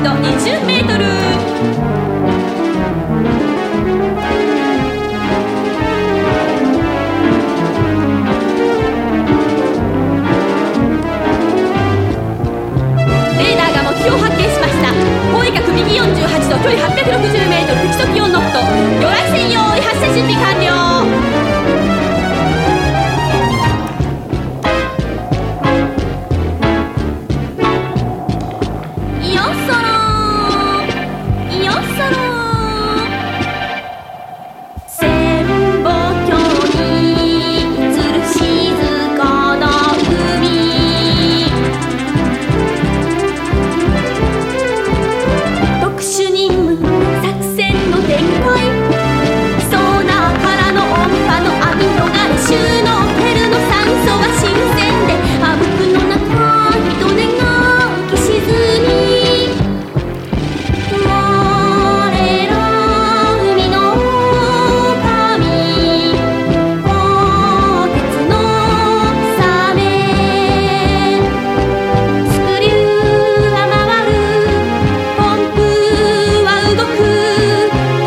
ント20メートル。距離860メートル、基礎気温ノット、魚雷専用発射準備完了。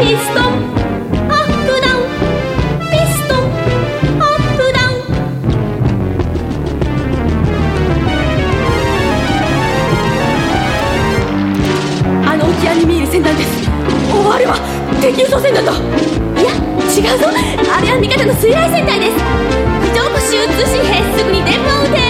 ピストン。アップダウン。ピストン。アップダウン。あの沖合に見える船団です。おおあれは敵輸送船団だ。いや違うぞ。あれは味方の水雷船隊です。非常口周通信兵すぐに電波を停